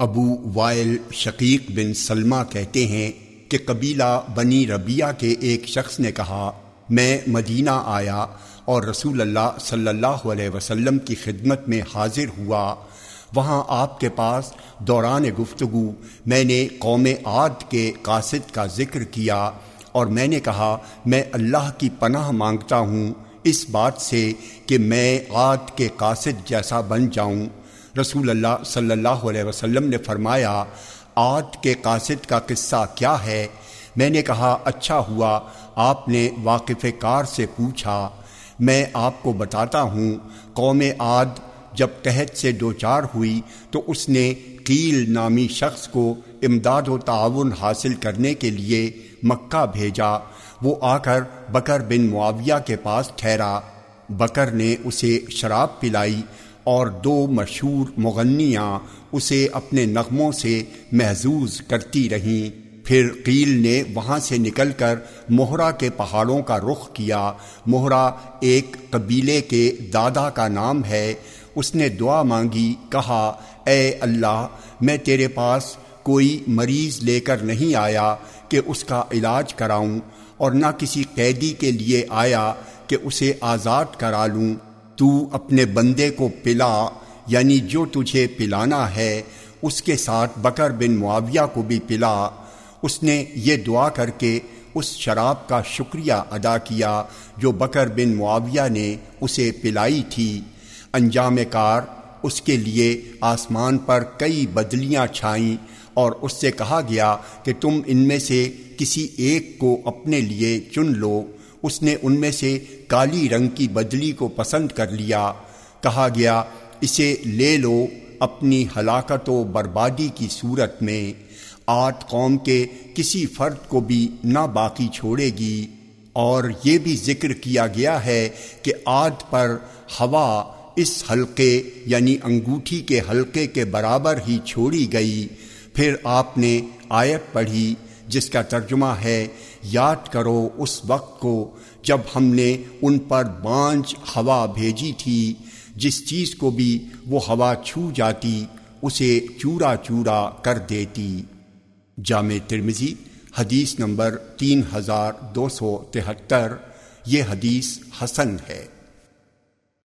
ابو while شقیق بن سلمہ کہتے ہیں کہ قبیلہ بنی ربیہ کے ایک شخص نے کہا، میں مدینہ آیا اور رسول اللہ صلی اللہ علیہ وسلم کی خدمت میں حاضر ہوا۔ وہاں آپ کے پاس دوران گفتگو، میں نے قوم عاد کے قاصد کا ذکر کیا اور میں نے کہا، میں اللہ کی پناہ مانگتا ہوں، اس بات سے کہ میں عاد کے قاصد جیسا بن جاؤں۔ رسول اللہ صلی اللہ علیہ وسلم نے فرمایا آد کے قاصد کا قصہ کیا ہے؟ میں نے کہا اچھا ہوا، آپ نے واقف کار سے پوچھا۔ میں آپ کو بتاتا ہوں، قوم عاد جب قحط سے دوچار ہوئی تو اس نے قیل نامی شخص کو امداد و تعاون حاصل کرنے کے لیے مکہ بھیجا۔ وہ آ کر بکر بن معاویہ کے پاس ٹھہرا۔ بکر نے اسے شراب پلائی۔ اور دو مشہور مغنیاں اسے اپنے نغموں سے محظوظ کرتی رہیں۔ پھر قیل نے وہاں سے نکل کر مہرا کے پہاڑوں کا رخ کیا۔ مہرا ایک قبیلے کے دادا کا نام ہے۔ اس نے دعا مانگی، کہا، اے اللہ، میں تیرے پاس کوئی مریض لے کر نہیں آیا کہ اس کا علاج کراؤں، اور نہ کسی قیدی کے لیے آیا کہ اسے آزاد کرا لوں۔ تو اپنے بندے کو پلا یعنی جو تجھے پلانا ہے، اس کے ساتھ بکر بن معاویہ کو بھی پلا۔ اس نے یہ دعا کر کے اس شراب کا شکریہ ادا کیا جو بکر بن معاویہ نے اسے پلائی تھی۔ انجام کار اس کے لیے آسمان پر کئی بدلیاں چھائیں اور اس سے کہا گیا کہ تم ان میں سے کسی ایک کو اپنے لیے چن لو۔ اس نے ان میں سے کالی رنگ کی بدلی کو پسند کر لیا۔ کہا گیا، اسے لے لو اپنی ہلاکت و بربادی کی صورت میں۔ آٹھ قوم کے کسی فرد کو بھی نہ باقی چھوڑے گی۔ اور یہ بھی ذکر کیا گیا ہے کہ آد پر ہوا اس حلقے یعنی انگوٹھی کے حلقے کے برابر ہی چھوڑی گئی۔ پھر آپ نے آیت پڑھی جس کا ترجمہ ہے یاد کرو اس وقت کو جب ہم نے ان پر بانج ہوا بھیجی تھی، جس چیز کو بھی وہ ہوا چھو جاتی، اسے چورا چورا کر دیتی۔ جامع ترمزی حدیث نمبر تین ہزار دو سو تہتر، یہ حدیث حسن ہے۔